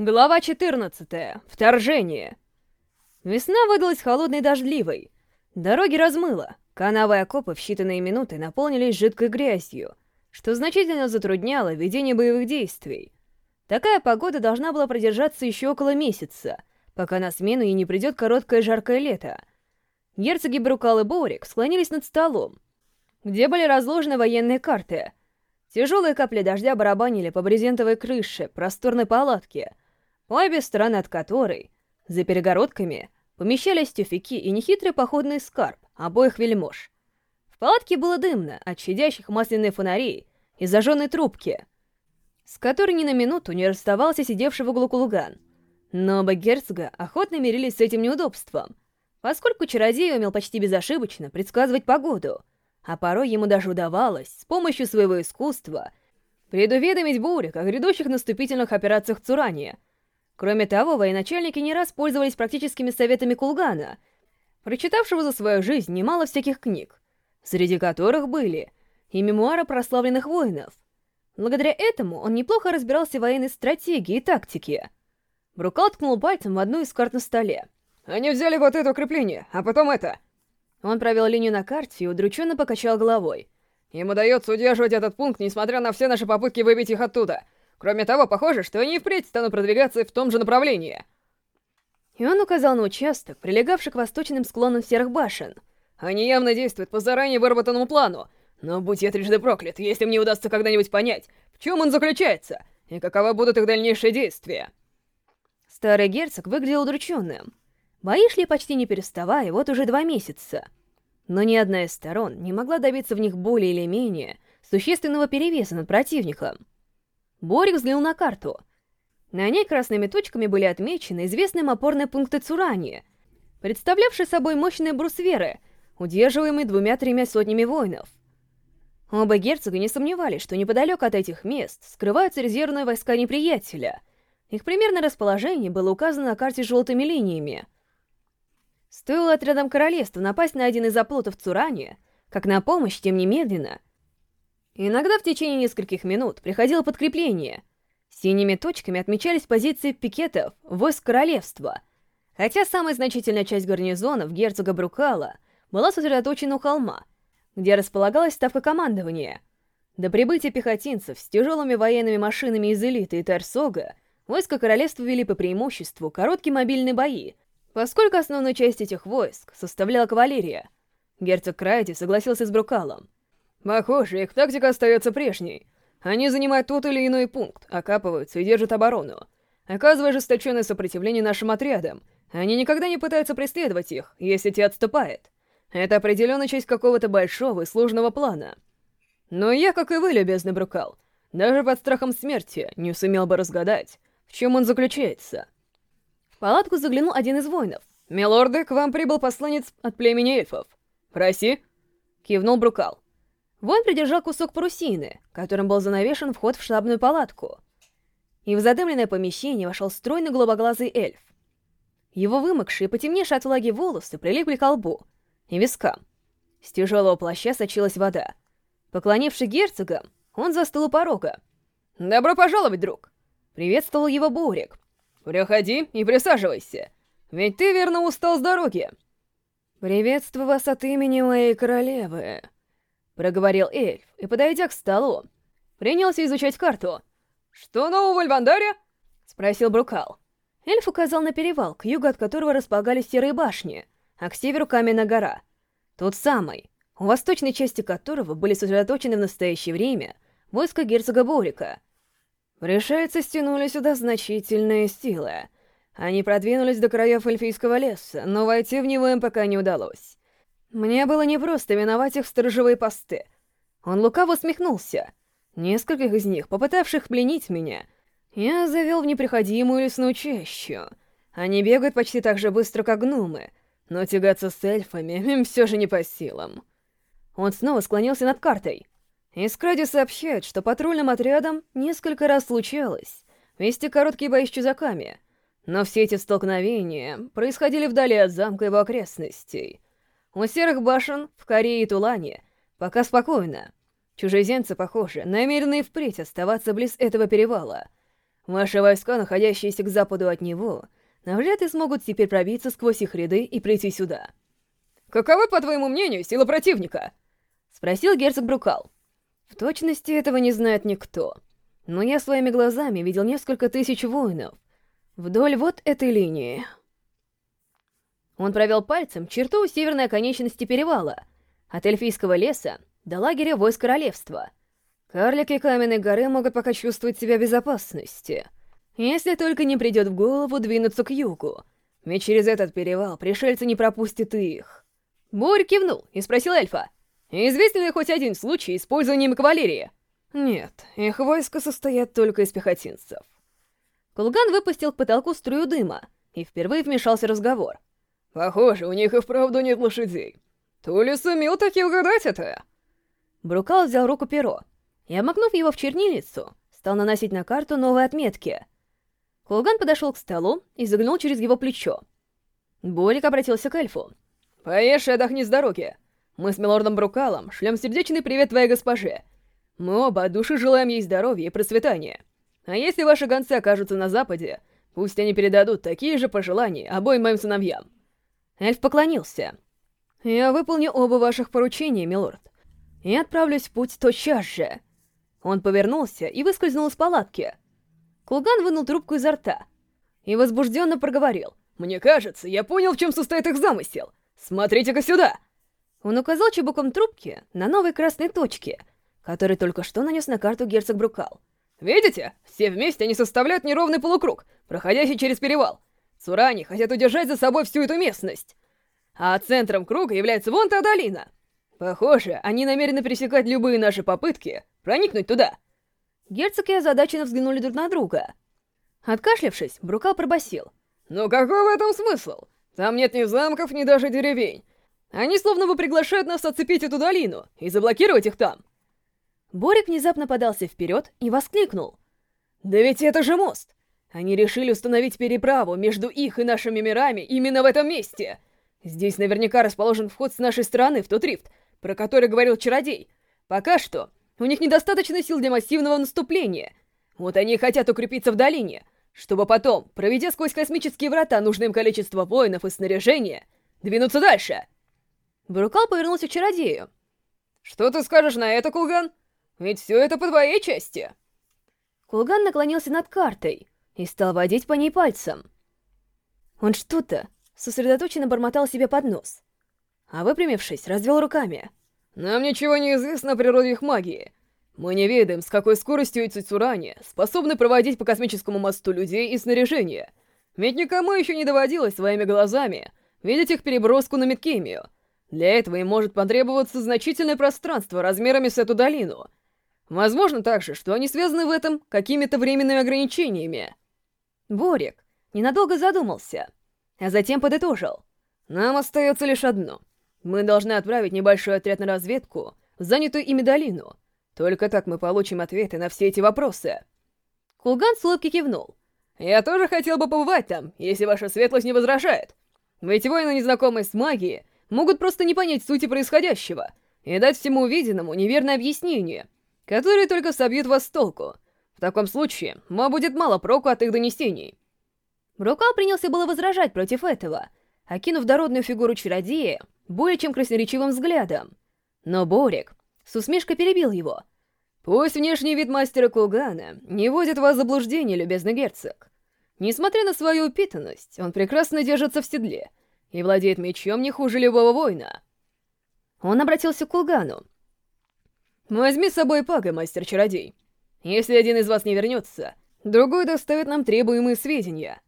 Глава 14. Вторжение. Весна выдалась холодной и дождливой. Дороги размыло. Канавы и окопы в считанные минуты наполнились жидкой грязью, что значительно затрудняло ведение боевых действий. Такая погода должна была продержаться еще около месяца, пока на смену ей не придет короткое жаркое лето. Герцоги Брукал и Боурик склонились над столом, где были разложены военные карты. Тяжелые капли дождя барабанили по брезентовой крыше просторной палатки — обе стороны от которой, за перегородками, помещались тюфяки и нехитрый походный скарб обоих вельмож. В палатке было дымно от щадящих масляных фонарей и зажженной трубки, с которой ни на минуту не расставался сидевший в углу кулуган. Но оба герцога охотно мирились с этим неудобством, поскольку чародей умел почти безошибочно предсказывать погоду, а порой ему даже удавалось с помощью своего искусства предуведомить Бурик о грядущих наступительных операциях Цурания — Кроме того, военачальники не раз пользовались практическими советами Кулгана, прочитавшего за свою жизнь немало всяких книг, среди которых были и мемуары прославленных воинов. Благодаря этому он неплохо разбирался в военной стратегии и тактике. Брукал ткнул пальцем в одну из карт на столе. «Они взяли вот это укрепление, а потом это!» Он провел линию на карте и удрученно покачал головой. «Им удается удерживать этот пункт, несмотря на все наши попытки выбить их оттуда. Кроме того, похоже, что они впредь станут продвигаться в том же направлении. И он указал на участок, прилегавший к восточным склонам Серых Башен. Они явно действуют по заранее выработанному плану. Но будь я трижды проклят, если мне удастся когда-нибудь понять, в чем он заключается, и каковы будут их дальнейшие действия. Старый герцог выглядел удрученным. Бои шли почти не переставая, вот уже два месяца. Но ни одна из сторон не могла добиться в них более или менее существенного перевеса над противником. Борик взглянул на карту. На ней красными точками были отмечены известные опорные пункты Цурани, представлявшие собой мощные брусверы, удерживаемые двумя-тремя сотнями воинов. Оба герцога не сомневались, что неподалеку от этих мест скрываются резервные войска неприятеля. Их примерное расположение было указано на карте желтыми линиями. Стоило отрядам королевства напасть на один из оплотов Цурани, как на помощь тем немедленно Иногда в течение нескольких минут приходило подкрепление. Синими точками отмечались позиции пикетов войск королевства, хотя самая значительная часть гарнизонов герцога Брукала была сосредоточена у холма, где располагалась ставка командования. До прибытия пехотинцев с тяжелыми военными машинами из элиты и Тарсога войска королевства вели по преимуществу короткие мобильные бои, поскольку основную часть этих войск составляла кавалерия. Герцог Крайди согласился с Брукалом. Похоже, их тактика остается прежней. Они занимают тот или иной пункт, окапываются и держат оборону. Оказывая ожесточенное сопротивление нашим отрядам, они никогда не пытаются преследовать их, если те отступают. Это определенно часть какого-то большого и сложного плана. Но я, как и вы, любезный Брукал, даже под страхом смерти не сумел бы разгадать, в чем он заключается. В палатку заглянул один из воинов. «Милорды, к вам прибыл посланец от племени эльфов. Проси!» Кивнул Брукал. Вон придержал кусок парусины, которым был занавешен вход в штабную палатку. И в задымленное помещение вошел стройный голубоглазый эльф. Его вымокшие, потемневшие от влаги волосы прилипли к лбу и вискам. С тяжелого плаща сочилась вода. Поклонившись герцогам, он застыл у порога. «Добро пожаловать, друг!» Приветствовал его Бурик. «Приходи и присаживайся, ведь ты верно устал с дороги». «Приветствую вас от имени моей королевы», проговорил эльф и, подойдя к столу, принялся изучать карту. «Что нового в Альвандаре?» — спросил Брукал. Эльф указал на перевал, к югу от которого располагались серые башни, а к северу каменная гора. Тот самый, у восточной части которого были сосредоточены в настоящее время войска герцога Борика. Решается, стянули сюда значительные силы. Они продвинулись до краев эльфийского леса, но войти в него им пока не удалось. Мне было непросто миновать их сторожевые посты. Он лукаво усмехнулся. Нескольких из них, попытавших пленить меня, я завел в неприходимую лесную чащу. Они бегают почти так же быстро, как гномы, но тягаться с эльфами им все же не по силам. Он снова склонился над картой. Искради сообщают, что патрульным отрядам несколько раз случалось вести короткие бои с чужаками, но все эти столкновения происходили вдали от замка и его окрестностей — у серых башен в Корее и Тулане пока спокойно. Чужеземцы, похоже, намерены впредь оставаться близ этого перевала. Ваши войска, находящиеся к западу от него, навряд ли смогут теперь пробиться сквозь их ряды и прийти сюда. «Каковы, по твоему мнению, сила противника?» — спросил герцог Брукал. В точности этого не знает никто. Но я своими глазами видел несколько тысяч воинов вдоль вот этой линии. Он провел пальцем черту у северной оконечности перевала, от эльфийского леса до лагеря войск королевства. Карлики Каменной горы могут пока чувствовать себя в безопасности, если только не придет в голову двинуться к югу, ведь через этот перевал пришельцы не пропустят их. Борь кивнул и спросил эльфа, Известен ли хоть один случай использования кавалерии? Нет, их войска состоят только из пехотинцев. Кулган выпустил к потолку струю дыма, и впервые вмешался разговор. Похоже, у них и вправду нет лошадей. Тули сумел таки угадать это. Брукал взял руку перо и, обмакнув его в чернильницу, стал наносить на карту новые отметки. Кулган подошел к столу и заглянул через его плечо. Борик обратился к эльфу. «Поешь и отдохни с дороги. Мы с милордом Брукалом шлем сердечный привет твоей госпоже. Мы оба от души желаем ей здоровья и процветания. А если ваши гонцы окажутся на западе, пусть они передадут такие же пожелания обоим моим сыновьям». Эльф поклонился. «Я выполню оба ваших поручения, милорд, и отправлюсь в путь тотчас же». Он повернулся и выскользнул из палатки. Кулган вынул трубку изо рта и возбужденно проговорил. «Мне кажется, я понял, в чем состоит их замысел. Смотрите-ка сюда!» Он указал чебуком трубки на новой красной точке, который только что нанес на карту герцог Брукал. «Видите? Все вместе они составляют неровный полукруг, проходящий через перевал. Цурани хотят удержать за собой всю эту местность. А центром круга является вон та долина. Похоже, они намерены пресекать любые наши попытки проникнуть туда». Герцог и озадаченно взглянули друг на друга. Откашлявшись, Брукал пробасил: «Ну какой в этом смысл? Там нет ни замков, ни даже деревень. Они словно бы приглашают нас оцепить эту долину и заблокировать их там. Борик внезапно подался вперед и воскликнул. «Да ведь это же мост! Они решили установить переправу между их и нашими мирами именно в этом месте! Здесь наверняка расположен вход с нашей стороны в тот рифт, про который говорил Чародей. Пока что у них недостаточно сил для массивного наступления. Вот они и хотят укрепиться в долине, чтобы потом, проведя сквозь космические врата нужным количество воинов и снаряжения, двинуться дальше!» Бурукал повернулся к чародею. «Что ты скажешь на это, Кулган? Ведь все это по твоей части!» Кулган наклонился над картой и стал водить по ней пальцем. Он что-то сосредоточенно бормотал себе под нос, а выпрямившись, развел руками. «Нам ничего не известно о природе их магии. Мы не ведаем, с какой скоростью эти Цурани способны проводить по космическому мосту людей и снаряжение. Ведь никому еще не доводилось своими глазами видеть их переброску на Миткемию, для этого им может потребоваться значительное пространство размерами с эту долину. Возможно также, что они связаны в этом какими-то временными ограничениями. Борик ненадолго задумался, а затем подытожил. Нам остается лишь одно. Мы должны отправить небольшой отряд на разведку в занятую ими долину. Только так мы получим ответы на все эти вопросы. Кулган с улыбки кивнул. Я тоже хотел бы побывать там, если ваша светлость не возражает. Ведь воины, незнакомые с магией, могут просто не понять сути происходящего и дать всему увиденному неверное объяснение, которое только собьет вас с толку. В таком случае, вам будет мало проку от их донесений. Брукал принялся было возражать против этого, окинув дородную фигуру чародея более чем красноречивым взглядом. Но Борик с усмешкой перебил его. «Пусть внешний вид мастера Кулгана не вводит вас в заблуждение, любезный герцог. Несмотря на свою упитанность, он прекрасно держится в седле — и владеет мечом не хуже любого воина. Он обратился к Кулгану. «Возьми с собой Пага, мастер-чародей. Если один из вас не вернется, другой доставит нам требуемые сведения».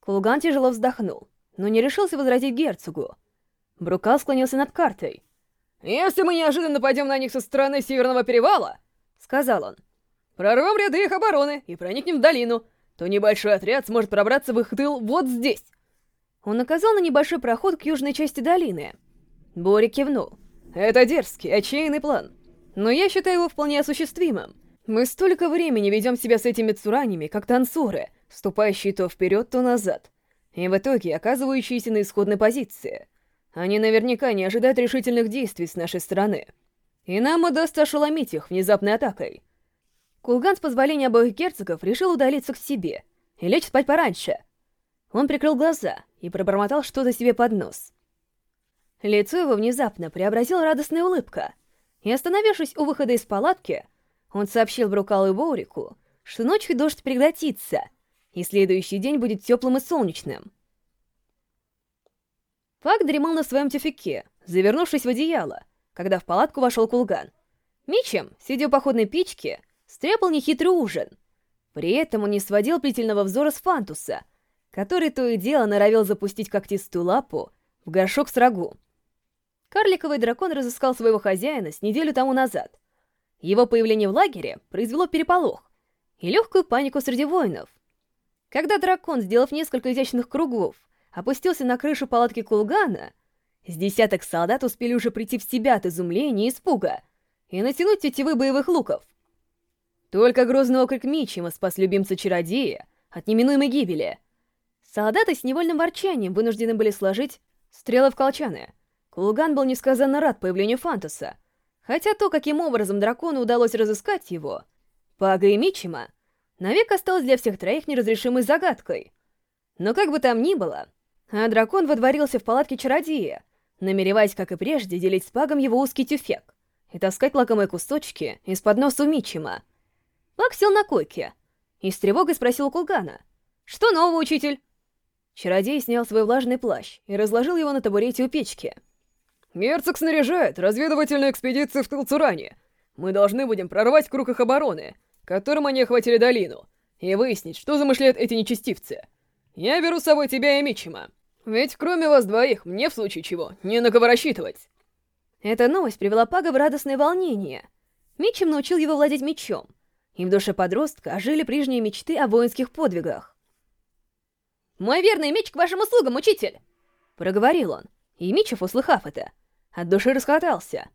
Кулган тяжело вздохнул, но не решился возразить герцогу. Брукал склонился над картой. «Если мы неожиданно нападем на них со стороны Северного Перевала, — сказал он, — прорвем ряды их обороны и проникнем в долину, то небольшой отряд сможет пробраться в их тыл вот здесь, он указал на небольшой проход к южной части долины. Бори кивнул. «Это дерзкий, отчаянный план. Но я считаю его вполне осуществимым. Мы столько времени ведем себя с этими цуранями, как танцоры, ступающие то вперед, то назад. И в итоге оказывающиеся на исходной позиции. Они наверняка не ожидают решительных действий с нашей стороны. И нам удастся ошеломить их внезапной атакой. Кулган с позволения обоих герцогов решил удалиться к себе и лечь спать пораньше. Он прикрыл глаза и пробормотал что-то себе под нос. Лицо его внезапно преобразила радостная улыбка, и, остановившись у выхода из палатки, он сообщил Брукалу и Боурику, что ночью дождь прекратится, и следующий день будет теплым и солнечным. Фак дремал на своем тюфике, завернувшись в одеяло, когда в палатку вошел Кулган. Мичем, сидя у походной печки, стряпал нехитрый ужин. При этом он не сводил пленительного взора с Фантуса, который то и дело норовил запустить когтистую лапу в горшок с рагу. Карликовый дракон разыскал своего хозяина с неделю тому назад. Его появление в лагере произвело переполох и легкую панику среди воинов. Когда дракон, сделав несколько изящных кругов, опустился на крышу палатки Кулгана, с десяток солдат успели уже прийти в себя от изумления и испуга и натянуть тетивы боевых луков. Только грозный окрик Мичима спас любимца-чародея от неминуемой гибели. Солдаты с невольным ворчанием вынуждены были сложить стрелы в колчаны. Кулган был несказанно рад появлению Фантуса, хотя то, каким образом дракону удалось разыскать его, Пага и Мичима, навек осталось для всех троих неразрешимой загадкой. Но как бы там ни было, а дракон водворился в палатке чародея, намереваясь, как и прежде, делить с Пагом его узкий тюфек и таскать лакомые кусочки из-под носа Мичима. Пак сел на койке и с тревогой спросил у Кулгана. «Что нового, учитель?» Чародей снял свой влажный плащ и разложил его на табурете у печки. «Герцог снаряжает разведывательную экспедицию в Талцуране. Мы должны будем прорвать круг их обороны, которым они охватили долину, и выяснить, что замышляют эти нечестивцы. Я беру с собой тебя и Мичима. Ведь кроме вас двоих, мне в случае чего, не на кого рассчитывать». Эта новость привела Пага в радостное волнение. Мичим научил его владеть мечом, и в душе подростка ожили прежние мечты о воинских подвигах. «Мой верный меч к вашим услугам, учитель!» Проговорил он, и Мичев, услыхав это, от души расхватался.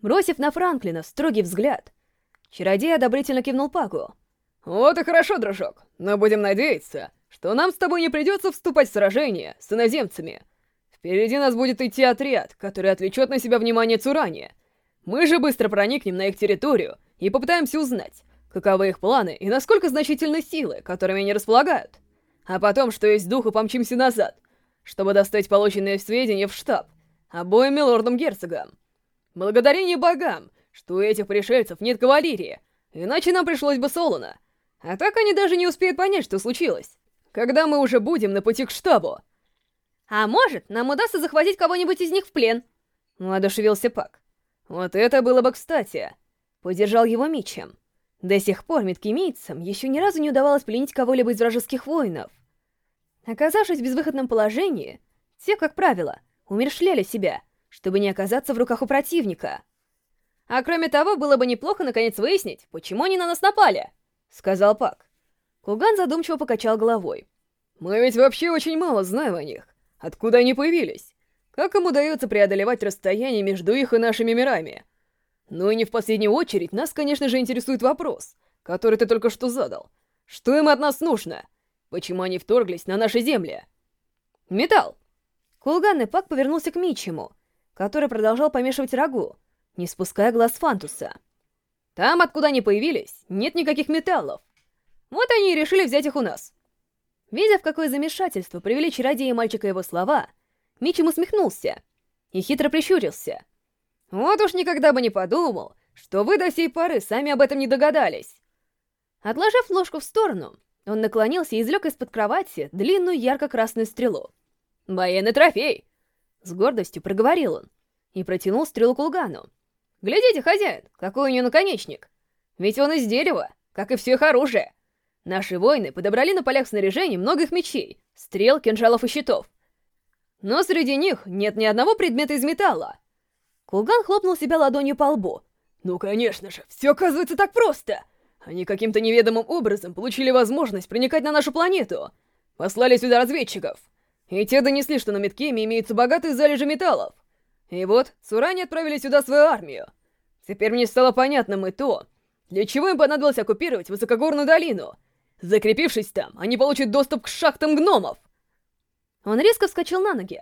Бросив на Франклина строгий взгляд, чародей одобрительно кивнул Пагу. «Вот и хорошо, дружок, но будем надеяться, что нам с тобой не придется вступать в сражение с иноземцами. Впереди нас будет идти отряд, который отвлечет на себя внимание Цурани. Мы же быстро проникнем на их территорию и попытаемся узнать, каковы их планы и насколько значительны силы, которыми они располагают. А потом, что есть духу, помчимся назад, чтобы достать полученные сведения в штаб обоим милордам-герцогам. Благодарение богам, что у этих пришельцев нет кавалерии, иначе нам пришлось бы Солона. А так они даже не успеют понять, что случилось, когда мы уже будем на пути к штабу. А может, нам удастся захватить кого-нибудь из них в плен? Воодушевился Пак. Вот это было бы кстати. Подержал его мечем. До сих пор меткимийцам еще ни разу не удавалось пленить кого-либо из вражеских воинов. Оказавшись в безвыходном положении, те, как правило, умершляли себя, чтобы не оказаться в руках у противника. А кроме того, было бы неплохо наконец выяснить, почему они на нас напали, — сказал Пак. Куган задумчиво покачал головой. «Мы ведь вообще очень мало знаем о них. Откуда они появились? Как им удается преодолевать расстояние между их и нашими мирами?» Ну и не в последнюю очередь нас, конечно же, интересует вопрос, который ты только что задал. Что им от нас нужно? Почему они вторглись на наши земли? Металл! Кулган и Пак повернулся к Мичему, который продолжал помешивать рагу, не спуская глаз Фантуса. Там, откуда они появились, нет никаких металлов. Вот они и решили взять их у нас. Видя, в какое замешательство привели чародея мальчика его слова, Мичим усмехнулся и хитро прищурился — вот уж никогда бы не подумал, что вы до сей поры сами об этом не догадались. Отложив ложку в сторону, он наклонился и извлек из-под кровати длинную ярко-красную стрелу. «Военный трофей!» С гордостью проговорил он и протянул стрелу Кулгану. «Глядите, хозяин, какой у нее наконечник! Ведь он из дерева, как и все их оружие. Наши воины подобрали на полях снаряжения много их мечей, стрел, кинжалов и щитов. Но среди них нет ни одного предмета из металла. Кулган хлопнул себя ладонью по лбу. «Ну, конечно же, все оказывается так просто! Они каким-то неведомым образом получили возможность проникать на нашу планету. Послали сюда разведчиков. И те донесли, что на Меткеме имеются богатые залежи металлов. И вот, Цурани отправили сюда свою армию. Теперь мне стало понятным и то, для чего им понадобилось оккупировать высокогорную долину. Закрепившись там, они получат доступ к шахтам гномов. Он резко вскочил на ноги.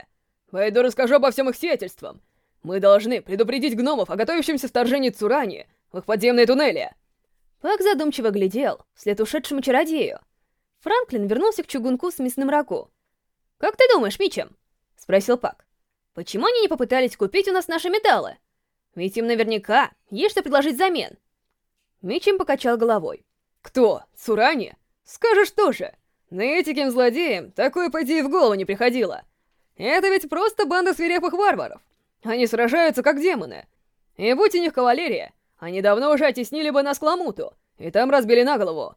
Пойду расскажу обо всем их сиятельствам. Мы должны предупредить гномов о готовящемся вторжении Цурани в их подземные туннели. Пак задумчиво глядел вслед ушедшему чародею. Франклин вернулся к чугунку с мясным раку. «Как ты думаешь, Мичем?» — спросил Пак. «Почему они не попытались купить у нас наши металлы? Ведь им наверняка есть что предложить взамен». Мичем покачал головой. «Кто? Цурани? Скажешь тоже. Нытиким злодеям такое по идее в голову не приходило. Это ведь просто банда свирепых варваров. Они сражаются как демоны. И будь у них кавалерия, они давно уже оттеснили бы нас к Ламуту, и там разбили на голову.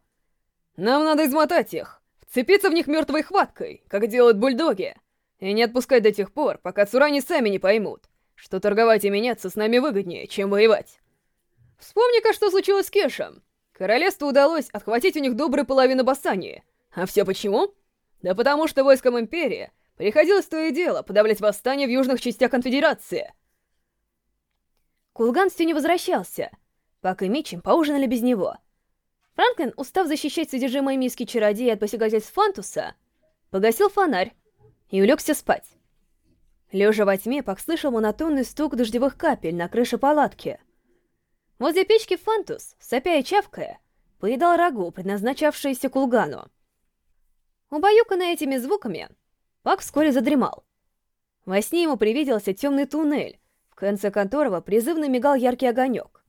Нам надо измотать их, вцепиться в них мертвой хваткой, как делают бульдоги, и не отпускать до тех пор, пока Цурани сами не поймут, что торговать и меняться с нами выгоднее, чем воевать. Вспомни-ка, что случилось с Кешем. Королевству удалось отхватить у них добрую половину Бассании. А все почему? Да потому что войскам Империи приходилось то и дело подавлять восстание в южных частях Конфедерации. Кулганстю не возвращался. Пак и Митчем поужинали без него. Франклин, устав защищать содержимое миски чародея от посягательств Фантуса, погасил фонарь и улегся спать. Лежа во тьме, Пак слышал монотонный стук дождевых капель на крыше палатки — Возле печки Фантус, сопя и чавкая, поедал рагу, предназначавшееся кулгану. Убаюканный этими звуками, Пак вскоре задремал. Во сне ему привиделся темный туннель, в конце которого призывно мигал яркий огонек.